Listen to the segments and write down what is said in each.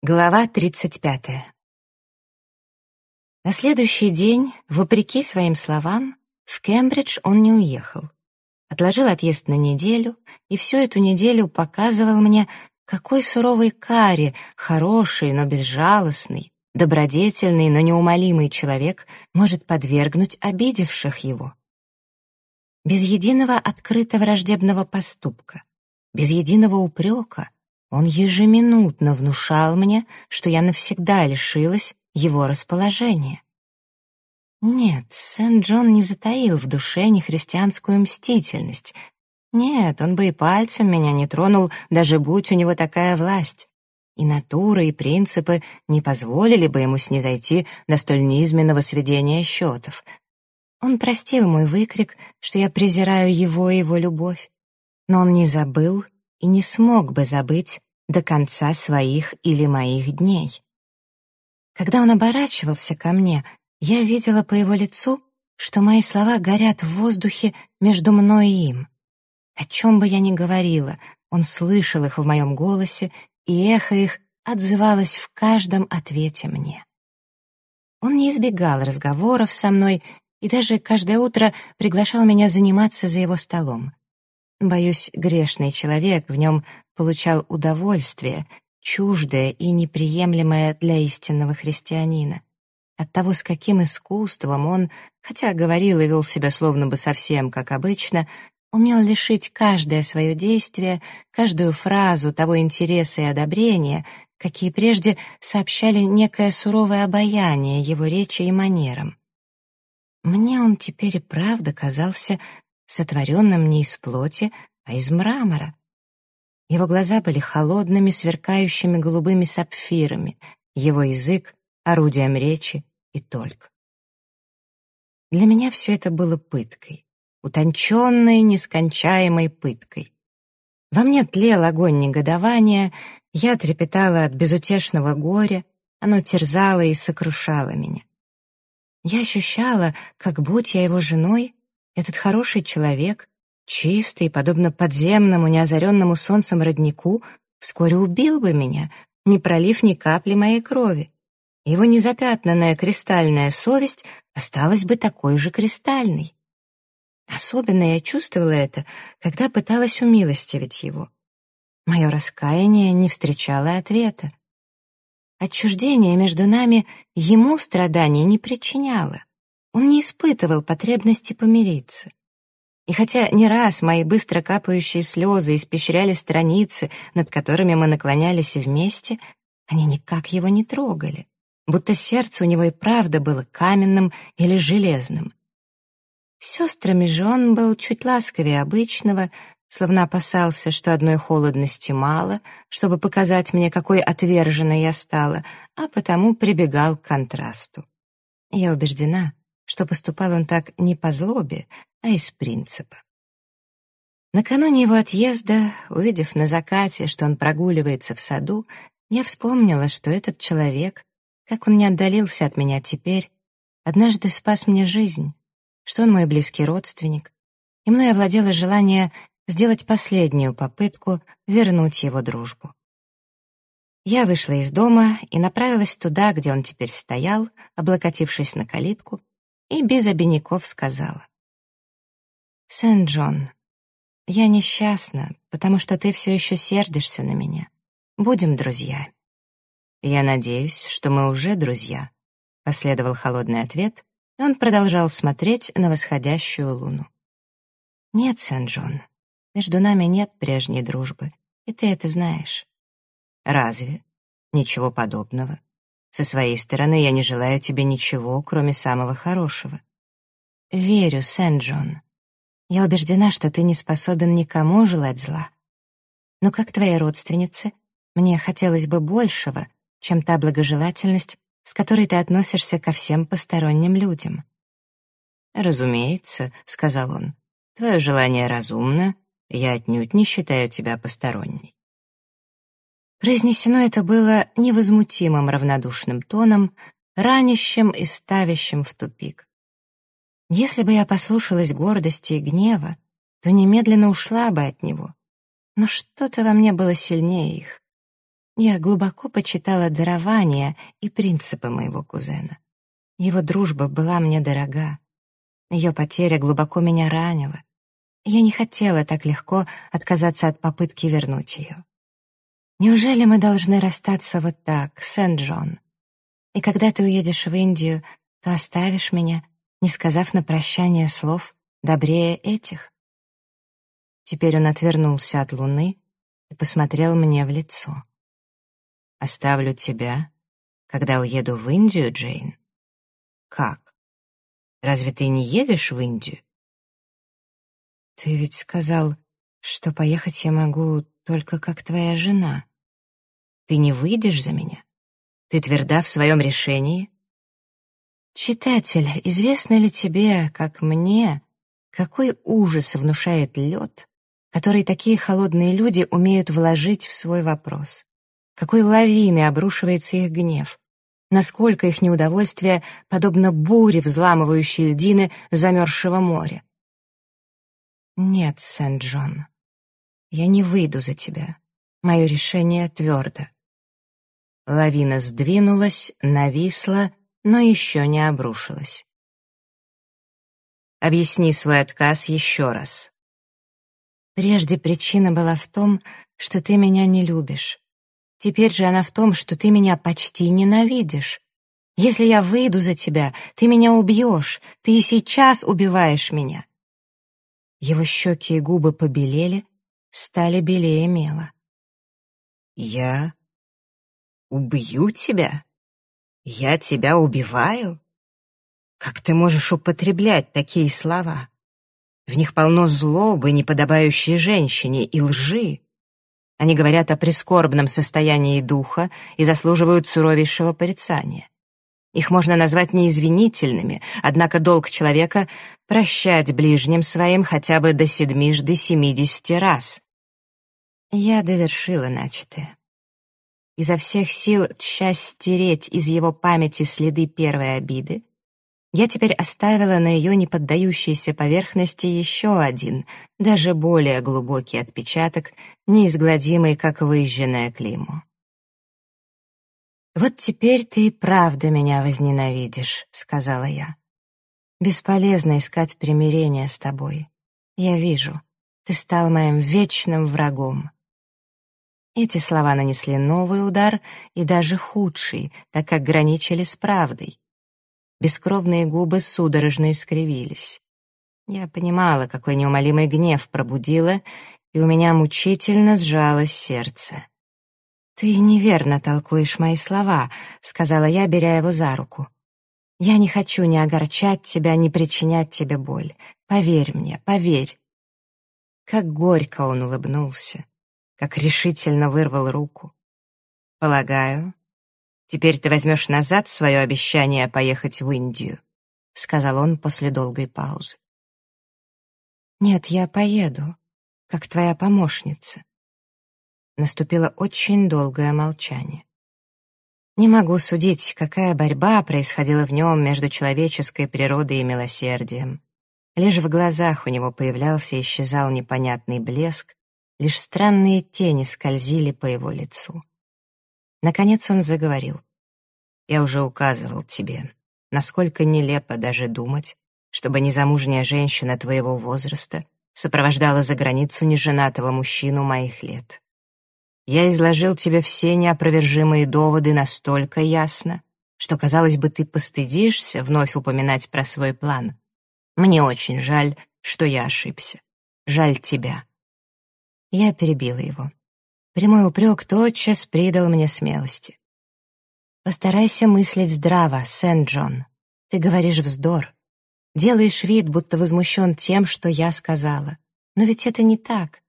Глава 35. На следующий день, вопреки своим словам, в Кембридж он не уехал. Отложил отъезд на неделю, и всю эту неделю показывал мне, какой суровый кари, хороший, но безжалостный, добродетельный, но неумолимый человек может подвергнуть обидевших его. Без единого открыто враждебного поступка, без единого упрека — он ежеминутно внушал мне, что я навсегда лишилась его расположения. Нет, Сент-Джон не затаил в душе ни христианскую мстительность. Нет, он бы и пальцем меня не тронул, даже будь у него такая власть. И натура, и принципы не позволили бы ему снизойти до столь низменного сведения счетов. Он простил мой выкрик, что я презираю его и его любовь. Но он не забыл и не смог бы забыть до конца своих или моих дней. Когда он оборачивался ко мне, я видела по его лицу, что мои слова горят в воздухе между мной и им. О чем бы я ни говорила, он слышал их в моем голосе, и эхо их отзывалось в каждом ответе мне. Он не избегал разговоров со мной и даже каждое утро приглашал меня заниматься за его столом. Боюсь, грешный человек в нем получал удовольствие, чуждое и неприемлемое для истинного христианина. От того, с каким искусством он, хотя говорил и вел себя словно бы совсем как обычно, умел лишить каждое свое действие, каждую фразу того интереса и одобрения, какие прежде сообщали некое суровое обаяние его речи и манерам. Мне он теперь и правда казался сотворенным не из плоти, а из мрамора. Его глаза были холодными, сверкающими голубыми сапфирами, его язык — орудием речи и только. Для меня все это было пыткой, утонченной, нескончаемой пыткой. Во мне тлел огонь негодования, я трепетала от безутешного горя, оно терзало и сокрушало меня. Я ощущала, как будь я его женой, этот хороший человек, чистый, подобно подземному, неозаренному солнцем роднику, вскоре убил бы меня, не пролив ни капли моей крови. Его незапятнанная кристальная совесть осталась бы такой же кристальной. Особенно я чувствовала это, когда пыталась умилостивить его. Мое раскаяние не встречало ответа. Отчуждение между нами ему страданий не причиняло. Он не испытывал потребности помириться. И хотя не раз мои быстро капающие слезы испещряли страницы, над которыми мы наклонялись вместе, они никак его не трогали, будто сердце у него и правда было каменным или железным. С сестрами же он был чуть ласковее обычного, словно опасался, что одной холодности мало, чтобы показать мне, какой отверженной я стала, а потому прибегал к контрасту. Я убеждена, что поступал он так не по злобе, а из принципа. Накануне его отъезда, увидев на закате, что он прогуливается в саду, я вспомнила, что этот человек, как он не отдалился от меня теперь, однажды спас мне жизнь, что он мой близкий родственник, и мной овладело желание сделать последнюю попытку вернуть его дружбу. Я вышла из дома и направилась туда, где он теперь стоял, облокотившись на калитку, и без обиняков сказала. «Сент-Джон, я несчастна, потому что ты все еще сердишься на меня. Будем друзьями». «Я надеюсь, что мы уже друзья», — последовал холодный ответ, и он продолжал смотреть на восходящую луну. «Нет, Сент-Джон, между нами нет прежней дружбы, и ты это знаешь». «Разве? Ничего подобного. Со своей стороны я не желаю тебе ничего, кроме самого хорошего. Верю, Сент-Джон. Я убеждена, что ты не способен никому желать зла. Но как твоя родственница, мне хотелось бы большего, чем та благожелательность, с которой ты относишься ко всем посторонним людям. «Разумеется», — сказал он, — «твое желание разумно, я отнюдь не считаю тебя посторонней. Произнесено это было невозмутимым равнодушным тоном, ранящим и ставящим в тупик. Если бы я послушалась гордости и гнева, то немедленно ушла бы от него. Но что-то во мне было сильнее их. Я глубоко почитала дарования и принципы моего кузена. Его дружба была мне дорога. Ее потеря глубоко меня ранила. Я не хотела так легко отказаться от попытки вернуть ее. Неужели мы должны расстаться вот так, Сент-Джон? И когда ты уедешь в Индию, то оставишь меня, не сказав на прощание слов добрее этих. Теперь он отвернулся от луны и посмотрел мне в лицо. «Оставлю тебя, когда уеду в Индию, Джейн?» «Как? Разве ты не едешь в Индию?» «Ты ведь сказал, что поехать я могу только как твоя жена. Ты не выйдешь за меня? Ты тверда в своем решении?» «Читатель, известно ли тебе, как мне, какой ужас внушает лед, который такие холодные люди умеют вложить в свой вопрос? Какой лавиной обрушивается их гнев? Насколько их неудовольствие подобно буре, взламывающей льдины замерзшего моря? «Нет, Сент-Джон, я не выйду за тебя. Мое решение твердо». Лавина сдвинулась, нависла, но еще не обрушилась. «Объясни свой отказ еще раз». «Прежде причина была в том, что ты меня не любишь. Теперь же она в том, что ты меня почти ненавидишь. Если я выйду за тебя, ты меня убьешь, ты и сейчас убиваешь меня. Его щеки и губы побелели, стали белее мела. «Я убью тебя? Я тебя убиваю? Как ты можешь употреблять такие слова? В них полно злобы, неподобающей женщине, и лжи. Они говорят о прискорбном состоянии духа и заслуживают суровейшего порицания. Их можно назвать неизвинительными, однако долг человека — прощать ближним своим хотя бы до седмижды семидесяти раз. Я довершила начатое. Изо всех сил тщась стереть из его памяти следы первой обиды, я теперь оставила на ее неподдающейся поверхности еще один, даже более глубокий отпечаток, неизгладимый, как выжженное клеймо. «Вот теперь ты и правда меня возненавидишь», — сказала я. «Бесполезно искать примирения с тобой. Я вижу, ты стал моим вечным врагом». Эти слова нанесли новый удар и даже худший, так как граничили с правдой. Бескровные губы судорожно искривились. Я понимала, какой неумолимый гнев пробудила, и у меня мучительно сжалось сердце. «Ты неверно толкуешь мои слова», — сказала я, беря его за руку. «Я не хочу ни огорчать тебя, ни причинять тебе боль. Поверь мне, поверь». Как горько он улыбнулся, как решительно вырвал руку. «Полагаю, теперь ты возьмешь назад свое обещание поехать в Индию», — сказал он после долгой паузы. «Нет, я поеду, как твоя помощница. Наступило очень долгое молчание. Не могу судить, какая борьба происходила в нем между человеческой природой и милосердием. Лишь в глазах у него появлялся и исчезал непонятный блеск, лишь странные тени скользили по его лицу. Наконец он заговорил. «Я уже указывал тебе, насколько нелепо даже думать, чтобы незамужняя женщина твоего возраста сопровождала за границу неженатого мужчину моих лет. Я изложил тебе все неопровержимые доводы настолько ясно, что, казалось бы, ты постыдишься вновь упоминать про свой план. Мне очень жаль, что я ошибся. Жаль тебя. Я перебила его. Прямой упрек тотчас придал мне смелости. Постарайся мыслить здраво, Сент-Джон. Ты говоришь вздор. Делаешь вид, будто возмущен тем, что я сказала. Но ведь это не так.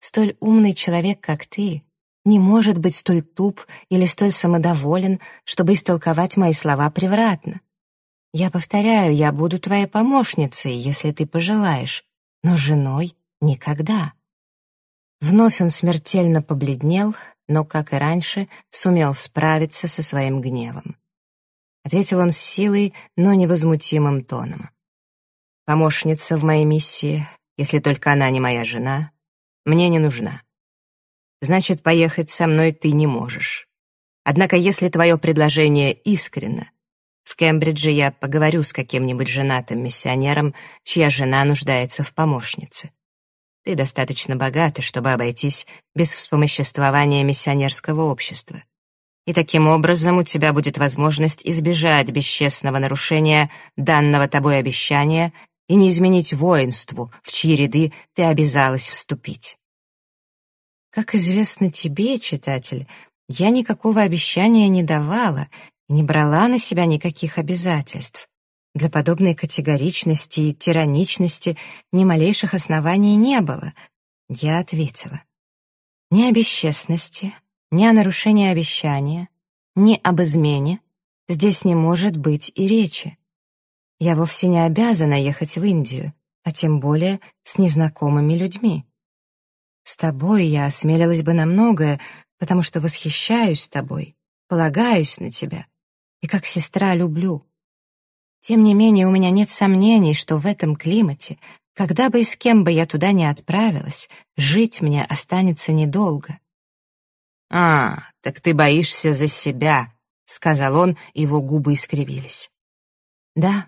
Столь умный человек, как ты, не может быть столь туп или столь самодоволен, чтобы истолковать мои слова превратно. Я повторяю, я буду твоей помощницей, если ты пожелаешь, но женой никогда. Вновь он смертельно побледнел, но, как и раньше, сумел справиться со своим гневом. Ответил он с силой, но невозмутимым тоном. «Помощница в моей миссии, если только она не моя жена, мне не нужна. значит, поехать со мной ты не можешь. Однако, если твое предложение искренно, в Кембридже я поговорю с каким-нибудь женатым миссионером, чья жена нуждается в помощнице. Ты достаточно богата, чтобы обойтись без вспомоществования миссионерского общества. И таким образом у тебя будет возможность избежать бесчестного нарушения данного тобой обещания и не изменить воинству, в чьи ряды ты обязалась вступить. Как известно тебе, читатель, я никакого обещания не давала не брала на себя никаких обязательств. Для подобной категоричности и тираничности ни малейших оснований не было. Я ответила. Ни о бесчестности, ни о нарушении обещания, ни об измене здесь не может быть и речи. Я вовсе не обязана ехать в Индию, а тем более с незнакомыми людьми. С тобой я осмелилась бы на многое, потому что восхищаюсь тобой, полагаюсь на тебя и как сестра люблю. Тем не менее, у меня нет сомнений, что в этом климате, когда бы и с кем бы я туда не отправилась, жить мне останется недолго. «А, так ты боишься за себя», — сказал он, его губы искривились. «Да.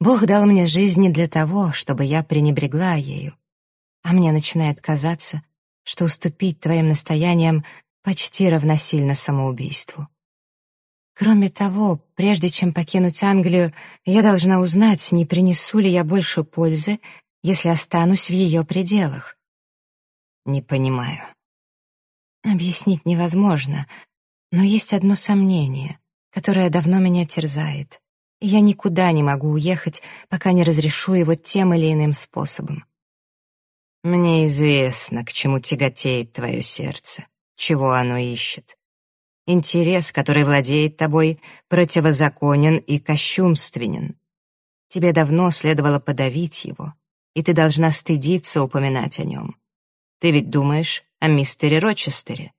Бог дал мне жизнь не для того, чтобы я пренебрегла ею, а мне начинает казаться, что уступить твоим настояниям почти равносильно самоубийству. Кроме того, прежде чем покинуть Англию, я должна узнать, не принесу ли я больше пользы, если останусь в ее пределах. Не понимаю. Объяснить невозможно, но есть одно сомнение, которое давно меня терзает, и я никуда не могу уехать, пока не разрешу его тем или иным способом. Мне известно, к чему тяготеет твое сердце, чего оно ищет. Интерес, который владеет тобой, противозаконен и кощунственен. Тебе давно следовало подавить его, и ты должна стыдиться упоминать о нем. Ты ведь думаешь о мистере Рочестере?»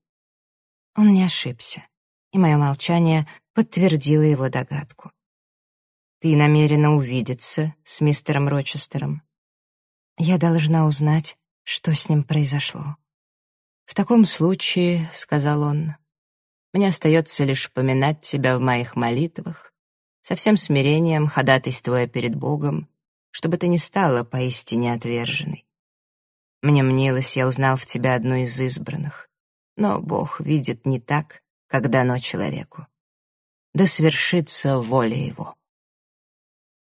Он не ошибся, и мое молчание подтвердило его догадку. «Ты намерена увидеться с мистером Рочестером?» «Я должна узнать, что с ним произошло». «В таком случае», — сказал он, мне остается лишь поминать тебя в моих молитвах, со всем смирением ходатайствуя перед Богом, чтобы ты не стала поистине отверженной. Мне мнилось, я узнал в тебя одну из избранных, но Бог видит не так, как дано человеку. Да свершится воля его.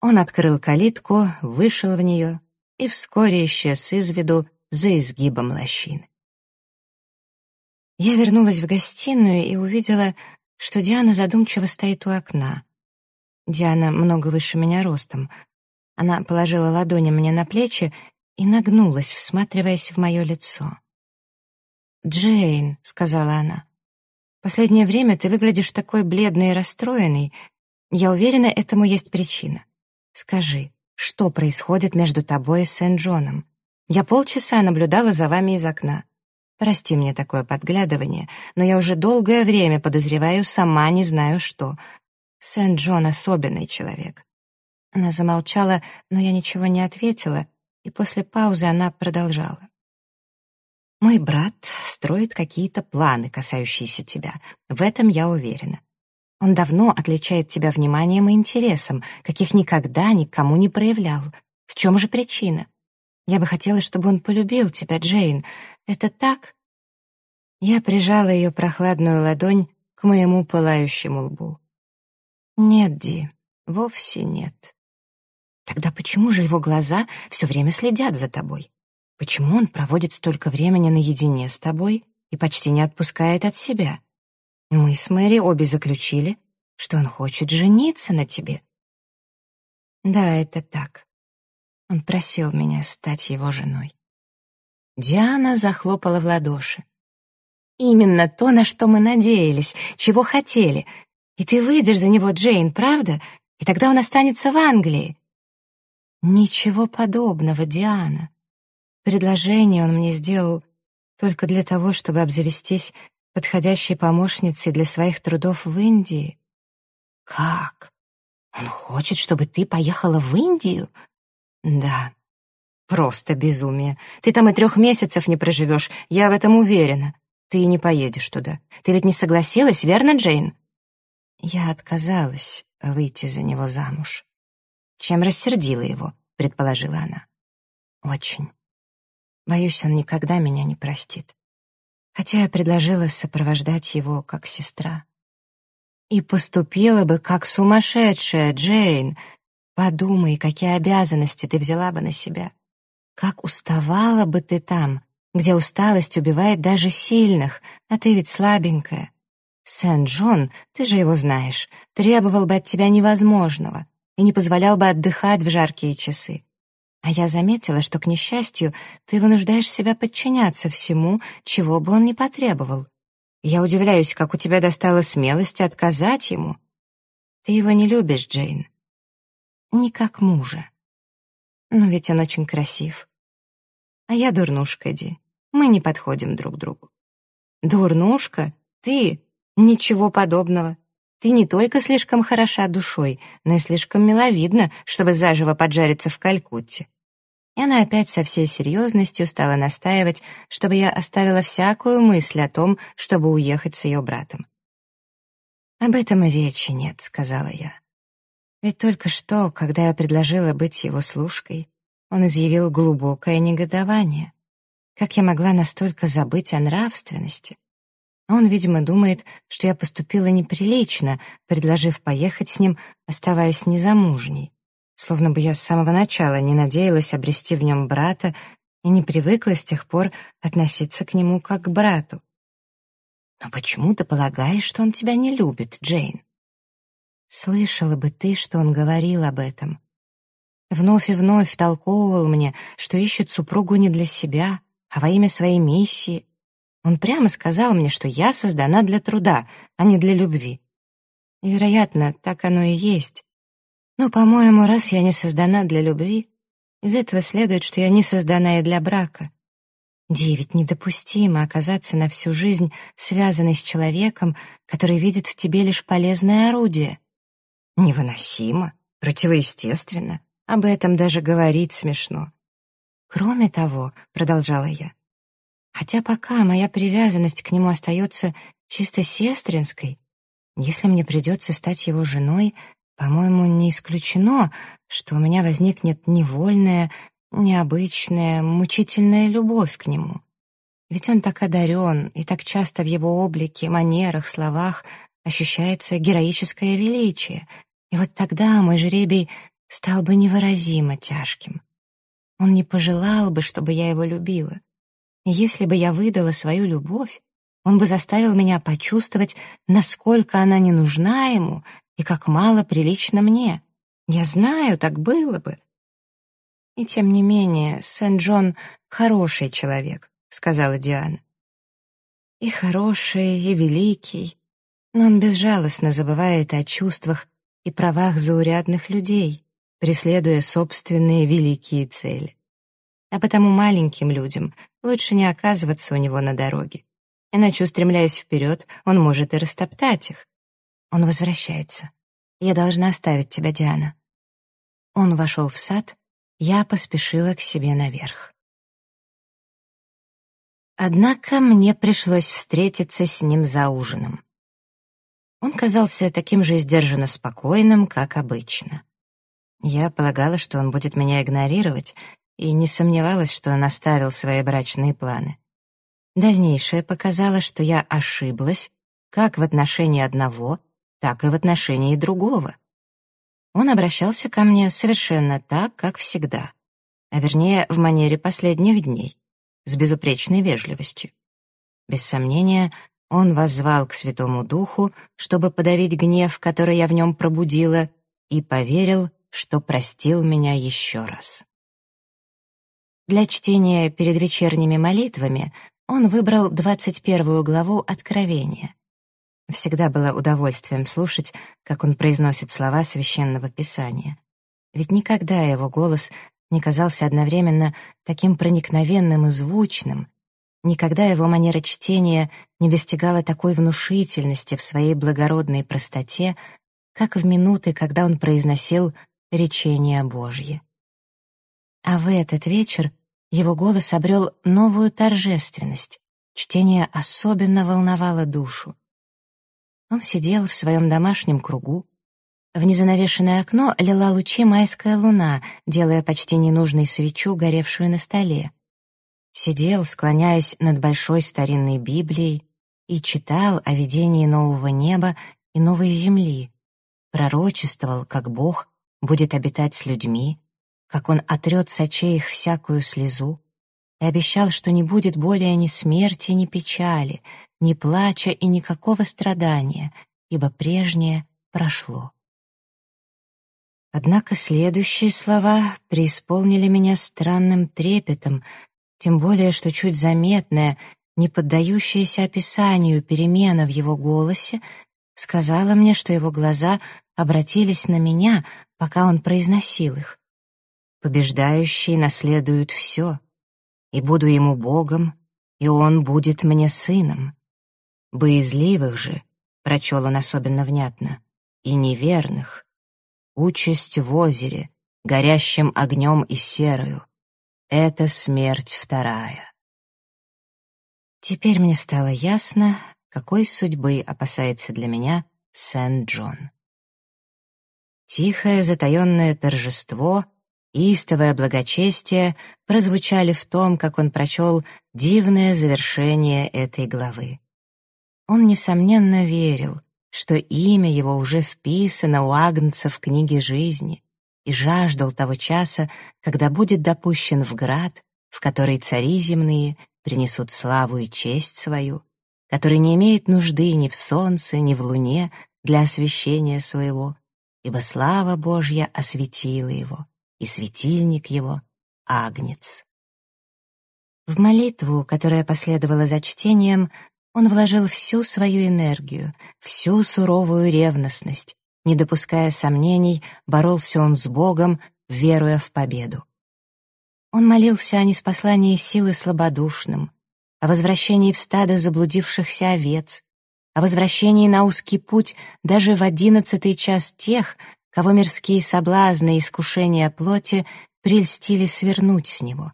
Он открыл калитку, вышел в нее и вскоре исчез из виду за изгибом лощины. Я вернулась в гостиную и увидела, что Диана задумчиво стоит у окна. Диана много выше меня ростом. Она положила ладони мне на плечи и нагнулась, всматриваясь в мое лицо. «Джейн», — сказала она, — «последнее время ты выглядишь такой бледной и расстроенной. Я уверена, этому есть причина. Скажи, что происходит между тобой и Сент-Джоном? Я полчаса наблюдала за вами из окна. Прости мне такое подглядывание, но я уже долгое время подозреваю, сама не знаю что. Сент-Джон — особенный человек». Она замолчала, но я ничего не ответила, и после паузы она продолжала. «Мой брат строит какие-то планы, касающиеся тебя. В этом я уверена. Он давно отличает тебя вниманием и интересом, каких никогда никому не проявлял. В чем же причина? Я бы хотела, чтобы он полюбил тебя, Джейн. Это так?» Я прижала ее прохладную ладонь к моему пылающему лбу. «Нет, Ди, вовсе нет. Тогда почему же его глаза все время следят за тобой? Почему он проводит столько времени наедине с тобой и почти не отпускает от себя? Мы с Мэри обе заключили, что он хочет жениться на тебе». «Да, это так. Он просил меня стать его женой». Диана захлопала в ладоши. «Именно то, на что мы надеялись, чего хотели. И ты выйдешь за него, Джейн, правда? И тогда он останется в Англии». «Ничего подобного, Диана. Предложение он мне сделал только для того, чтобы обзавестись подходящей помощницей для своих трудов в Индии». «Как? Он хочет, чтобы ты поехала в Индию?» «Да. Просто безумие. Ты там и трех месяцев не проживешь, я в этом уверена. Ты и не поедешь туда. Ты ведь не согласилась, верно, Джейн? Я отказалась выйти за него замуж. Чем рассердила его, предположила она. Очень. Боюсь, он никогда меня не простит. Хотя я предложила сопровождать его как сестра. И поступила бы как сумасшедшая, Джейн. Подумай, какие обязанности ты взяла бы на себя. Как уставала бы ты там, где усталость убивает даже сильных, а ты ведь слабенькая. Сент-Джон, ты же его знаешь, требовал бы от тебя невозможного и не позволял бы отдыхать в жаркие часы. А я заметила, что, к несчастью, ты вынуждаешь себя подчиняться всему, чего бы он ни потребовал. Я удивляюсь, как у тебя достало смелости отказать ему. Ты его не любишь, Джейн. Не как мужа. Но ведь он очень красив. А я дурнушка, Ди. Мы не подходим друг другу. Дурнушка? Ты? Ничего подобного. Ты не только слишком хороша душой, но и слишком миловидна, чтобы заживо поджариться в Калькутте. И она опять со всей серьезностью стала настаивать, чтобы я оставила всякую мысль о том, чтобы уехать с ее братом. «Об этом и речи нет», — сказала я. Ведь только что, когда я предложила быть его служкой, он изъявил глубокое негодование. Как я могла настолько забыть о нравственности? Он, видимо, думает, что я поступила неприлично, предложив поехать с ним, оставаясь незамужней. Словно бы я с самого начала не надеялась обрести в нем брата и не привыкла с тех пор относиться к нему как к брату. Но почему ты полагаешь, что он тебя не любит, Джейн? Слышала бы ты, что он говорил об этом. Вновь и вновь втолковывал мне, что ищет супругу не для себя, а во имя своей миссии — он прямо сказал мне, что я создана для труда, а не для любви. И, вероятно, так оно и есть. Но, по-моему, раз я не создана для любви, из этого следует, что я не создана и для брака. Девять недопустимо оказаться на всю жизнь связанной с человеком, который видит в тебе лишь полезное орудие. Невыносимо, противоестественно, об этом даже говорить смешно. Кроме того, — продолжала я, Хотя пока моя привязанность к нему остается чисто сестринской, если мне придется стать его женой, по-моему, не исключено, что у меня возникнет невольная, необычная, мучительная любовь к нему. Ведь он так одарен, и так часто в его облике, манерах, словах ощущается героическое величие. И вот тогда мой жребий стал бы невыразимо тяжким. Он не пожелал бы, чтобы я его любила. Если бы я выдала свою любовь, он бы заставил меня почувствовать, насколько она не нужна ему и как мало прилично мне. Я знаю, так было бы. И тем не менее, Сент-Джон — хороший человек, — сказала Диана. И хороший, и великий, но он безжалостно забывает о чувствах и правах заурядных людей, преследуя собственные великие цели а потому маленьким людям лучше не оказываться у него на дороге. Иначе, устремляясь вперед, он может и растоптать их. Он возвращается. Я должна оставить тебя, Диана. Он вошел в сад, я поспешила к себе наверх. Однако мне пришлось встретиться с ним за ужином. Он казался таким же сдержанно спокойным, как обычно. Я полагала, что он будет меня игнорировать, и не сомневалась, что он оставил свои брачные планы. Дальнейшее показало, что я ошиблась как в отношении одного, так и в отношении другого. Он обращался ко мне совершенно так, как всегда, а вернее в манере последних дней, с безупречной вежливостью. Без сомнения, он воззвал к Святому Духу, чтобы подавить гнев, который я в нем пробудила, и поверил, что простил меня еще раз. Для чтения перед вечерними молитвами он выбрал 21 главу Откровения. Всегда было удовольствием слушать, как он произносит слова Священного Писания. Ведь никогда его голос не казался одновременно таким проникновенным и звучным, никогда его манера чтения не достигала такой внушительности в своей благородной простоте, как в минуты, когда он произносил речение Божье. А в этот вечер его голос обрел новую торжественность. Чтение особенно волновало душу. Он сидел в своем домашнем кругу. В незанавешенное окно лила лучи майская луна, делая почти ненужной свечу, горевшую на столе. Сидел, склоняясь над большой старинной Библией, и читал о видении нового неба и новой земли, пророчествовал, как Бог будет обитать с людьми, как Он отрет с очей их всякую слезу, и обещал, что не будет более ни смерти, ни печали, ни плача и никакого страдания, ибо прежнее прошло. Однако следующие слова преисполнили меня странным трепетом, тем более что чуть заметная, не поддающаяся описанию перемена в его голосе сказала мне, что его глаза обратились на меня, пока он произносил их. Побеждающие наследуют все, и буду ему Богом, и он будет мне сыном. Боязливых же, прочел он особенно внятно, и неверных, участь в озере, горящим огнем и серою, это смерть вторая. Теперь мне стало ясно, какой судьбы опасается для меня Сент-Джон. Тихое затаенное торжество, истовое благочестие прозвучали в том, как он прочел дивное завершение этой главы. Он, несомненно, верил, что имя его уже вписано у Агнца в книге жизни и жаждал того часа, когда будет допущен в град, в который цари земные принесут славу и честь свою, который не имеет нужды ни в солнце, ни в луне для освещения своего, ибо слава Божья осветила его, и светильник его — агнец. В молитву, которая последовала за чтением, он вложил всю свою энергию, всю суровую ревностность, не допуская сомнений, боролся он с Богом, веруя в победу. Он молился о неспослании силы слабодушным, о возвращении в стадо заблудившихся овец, о возвращении на узкий путь даже в одиннадцатый час тех, кого мирские соблазны и искушения плоти прельстили свернуть с него.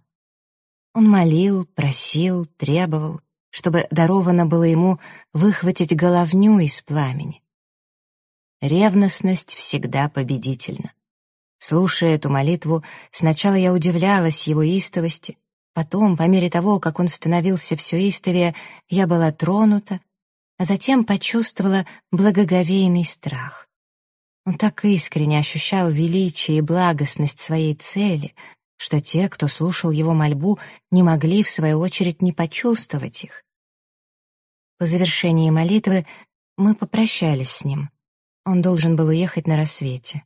Он молил, просил, требовал, чтобы даровано было ему выхватить головню из пламени. Ревностность всегда победительна. Слушая эту молитву, сначала я удивлялась его истовости, потом, по мере того, как он становился все истовее, я была тронута, а затем почувствовала благоговейный страх. Он так искренне ощущал величие и благостность своей цели, что те, кто слушал его мольбу, не могли, в свою очередь, не почувствовать их. По завершении молитвы мы попрощались с ним. Он должен был уехать на рассвете.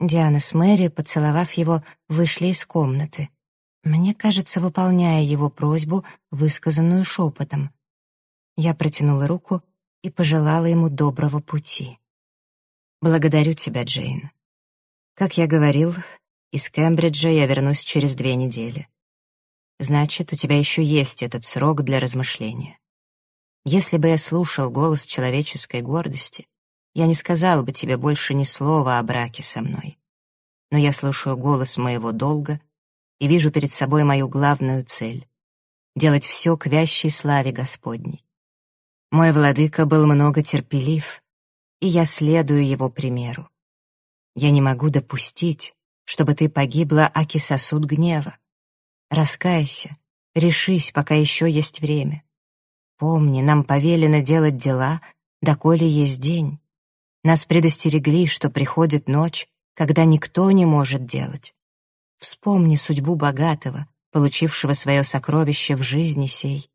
Диана с Мэри, поцеловав его, вышли из комнаты. Мне кажется, выполняя его просьбу, высказанную шепотом. Я протянула руку и пожелала ему доброго пути. «Благодарю тебя, Джейн. Как я говорил, из Кембриджа я вернусь через две недели. Значит, у тебя еще есть этот срок для размышления. Если бы я слушал голос человеческой гордости, я не сказал бы тебе больше ни слова о браке со мной. Но я слушаю голос моего долга и вижу перед собой мою главную цель — делать все к вящей славе Господней. Мой владыка был много терпелив, и я следую его примеру. Я не могу допустить, чтобы ты погибла, аки сосуд гнева. Раскайся, решись, пока еще есть время. Помни, нам повелено делать дела, доколе есть день. Нас предостерегли, что приходит ночь, когда никто не может делать. Вспомни судьбу богатого, получившего свое сокровище в жизни сей.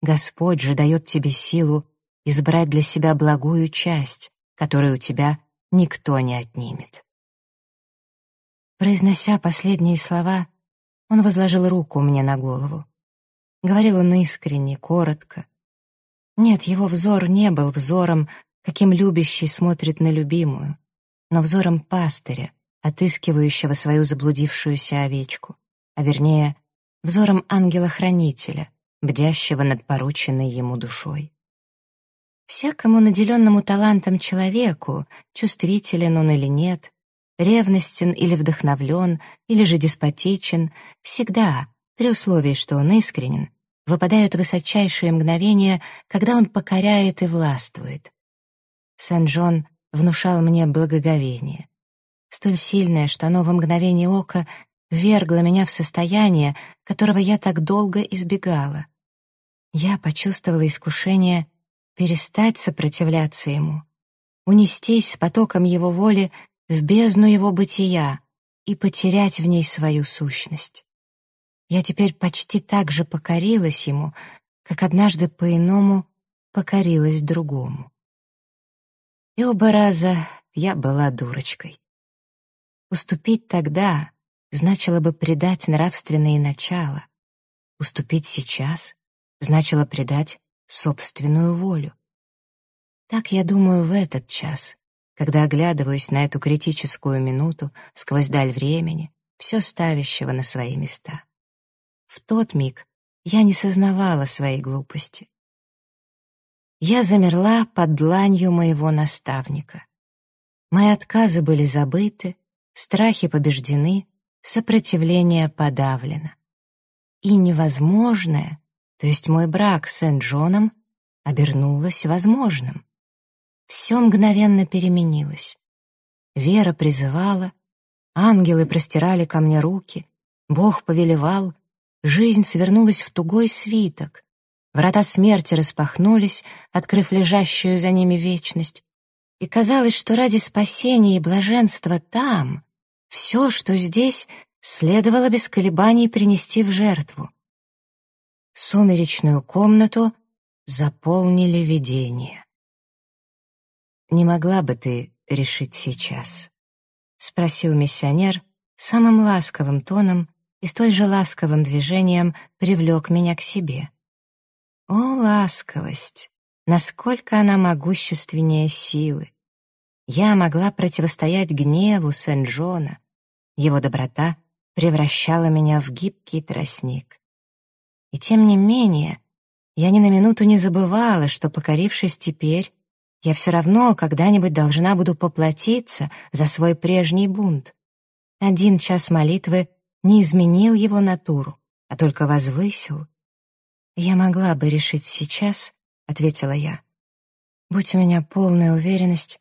Господь же дает тебе силу избрать для себя благую часть, которую у тебя никто не отнимет. Произнося последние слова, он возложил руку мне на голову. Говорил он искренне, коротко. Нет, его взор не был взором каким любящий смотрит на любимую, но взором пастыря, отыскивающего свою заблудившуюся овечку, а вернее, взором ангела-хранителя, бдящего над порученной ему душой. Всякому наделенному талантом человеку, чувствителен он или нет, ревностен или вдохновлен, или же деспотичен, всегда, при условии, что он искренен, выпадают высочайшие мгновения, когда он покоряет и властвует. Сен-Джон внушал мне благоговение. Столь сильное, что оно в мгновение ока вергло меня в состояние, которого я так долго избегала. Я почувствовала искушение перестать сопротивляться ему, унестись с потоком его воли в бездну его бытия и потерять в ней свою сущность. Я теперь почти так же покорилась ему, как однажды по-иному покорилась другому. И оба раза я была дурочкой. Уступить тогда значило бы предать нравственные начала. Уступить сейчас значило предать собственную волю. Так я думаю в этот час, когда оглядываюсь на эту критическую минуту сквозь даль времени, все ставящего на свои места. В тот миг я не сознавала своей глупости. Я замерла под дланью моего наставника. Мои отказы были забыты, страхи побеждены, сопротивление подавлено. И невозможное, то есть мой брак с Сент-Джоном, обернулось возможным. Все мгновенно переменилось. Вера призывала, ангелы простирали ко мне руки, Бог повелевал, жизнь свернулась в тугой свиток, врата смерти распахнулись, открыв лежащую за ними вечность, и казалось, что ради спасения и блаженства там все, что здесь, следовало без колебаний принести в жертву. Сумеречную комнату заполнили видения. «Не могла бы ты решить сейчас?» — спросил миссионер самым ласковым тоном и столь же ласковым движением привлек меня к себе. О, ласковость! Насколько она могущественнее силы! Я могла противостоять гневу Сен-Джона. Его доброта превращала меня в гибкий тростник. И тем не менее, я ни на минуту не забывала, что, покорившись теперь, я все равно когда-нибудь должна буду поплатиться за свой прежний бунт. Один час молитвы не изменил его натуру, а только возвысил. «Я могла бы решить сейчас», — ответила я. «Будь у меня полная уверенность,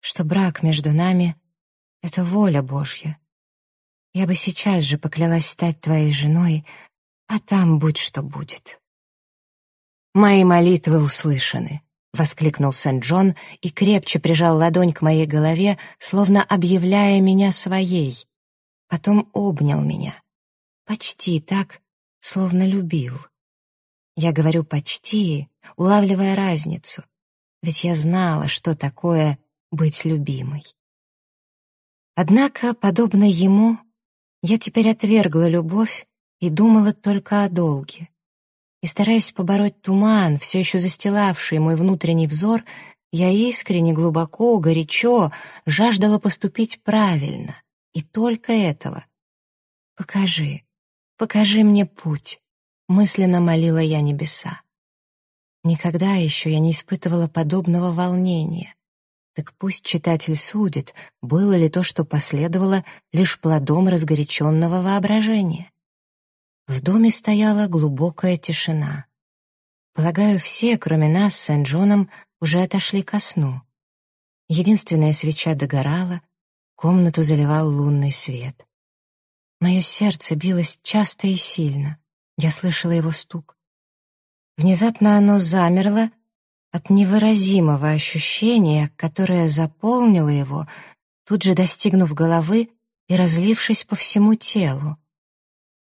что брак между нами — это воля Божья. Я бы сейчас же поклялась стать твоей женой, а там будь что будет». «Мои молитвы услышаны», — воскликнул Сент-Джон и крепче прижал ладонь к моей голове, словно объявляя меня своей потом обнял меня. Почти так, словно любил. Я говорю «почти», улавливая разницу, ведь я знала, что такое быть любимой. Однако, подобно ему, я теперь отвергла любовь и думала только о долге. И стараясь побороть туман, все еще застилавший мой внутренний взор, я искренне, глубоко, горячо жаждала поступить правильно — и только этого. «Покажи, покажи мне путь», — мысленно молила я небеса. Никогда еще я не испытывала подобного волнения. Так пусть читатель судит, было ли то, что последовало, лишь плодом разгоряченного воображения. В доме стояла глубокая тишина. Полагаю, все, кроме нас с Сент-Джоном, уже отошли ко сну. Единственная свеча догорала, Комнату заливал лунный свет. Мое сердце билось часто и сильно. Я слышала его стук. Внезапно оно замерло от невыразимого ощущения, которое заполнило его, тут же достигнув головы и разлившись по всему телу.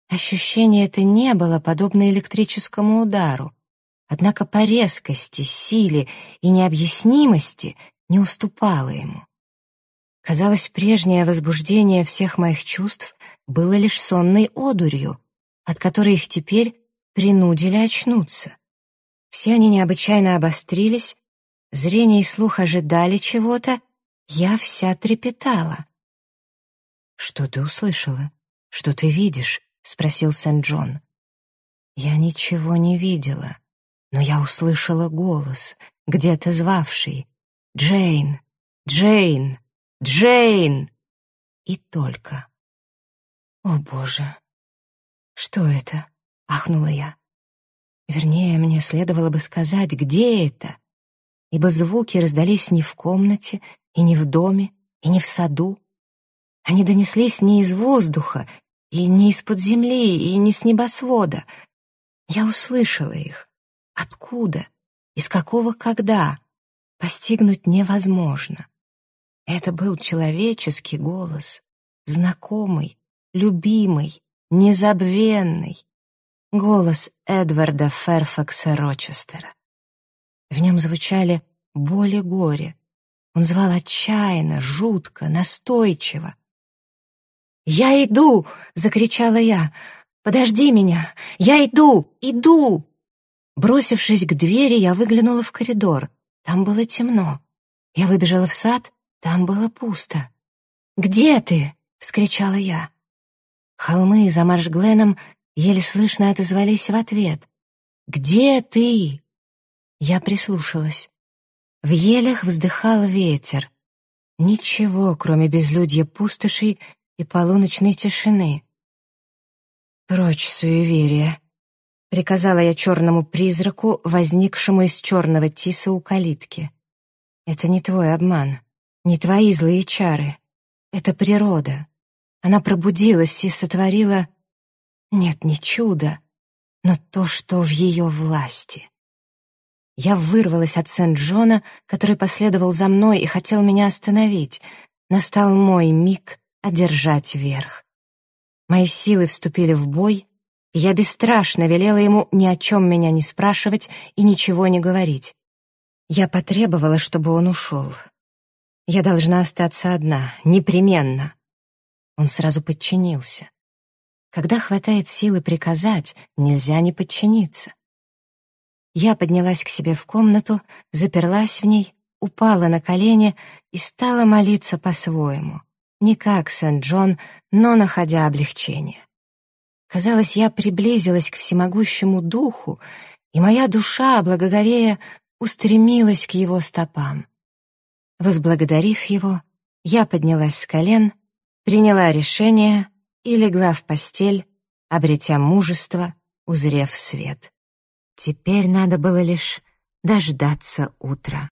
Ощущение это не было подобно электрическому удару, однако по резкости, силе и необъяснимости не уступало ему. Казалось, прежнее возбуждение всех моих чувств было лишь сонной одурью, от которой их теперь принудили очнуться. Все они необычайно обострились, зрение и слух ожидали чего-то, я вся трепетала. «Что ты услышала? Что ты видишь?» — спросил Сент-Джон. Я ничего не видела, но я услышала голос, где-то звавший. «Джейн! Джейн!» «Джейн!» и только. «О, Боже! Что это?» — ахнула я. Вернее, мне следовало бы сказать, где это, ибо звуки раздались не в комнате, и не в доме, и не в саду. Они донеслись не из воздуха, и не из-под земли, и не с небосвода. Я услышала их. Откуда? Из какого когда? Постигнуть невозможно. Это был человеческий голос, знакомый, любимый, незабвенный. Голос Эдварда Ферфакса Рочестера. В нем звучали боль и горе. Он звал отчаянно, жутко, настойчиво. «Я иду!» — закричала я. «Подожди меня! Я иду! Иду!» Бросившись к двери, я выглянула в коридор. Там было темно. Я выбежала в сад, там было пусто. «Где ты?» — вскричала я. Холмы за Маршгленом еле слышно отозвались в ответ. «Где ты?» Я прислушалась. В елях вздыхал ветер. Ничего, кроме безлюдья пустошей и полуночной тишины. «Прочь суеверие», — приказала я черному призраку, возникшему из черного тиса у калитки. «Это не твой обман, не твои злые чары. Это природа. Она пробудилась и сотворила... Нет, не чудо, но то, что в ее власти». Я вырвалась от Сент-Джона, который последовал за мной и хотел меня остановить. Настал мой миг одержать верх. Мои силы вступили в бой, и я бесстрашно велела ему ни о чем меня не спрашивать и ничего не говорить. Я потребовала, чтобы он ушел. Я должна остаться одна, непременно. Он сразу подчинился. Когда хватает силы приказать, нельзя не подчиниться. Я поднялась к себе в комнату, заперлась в ней, упала на колени и стала молиться по-своему. Не как Сент-Джон, но находя облегчение. Казалось, я приблизилась к всемогущему духу, и моя душа, благоговея, устремилась к его стопам. Возблагодарив его, я поднялась с колен, приняла решение и легла в постель, обретя мужество, узрев свет. Теперь надо было лишь дождаться утра.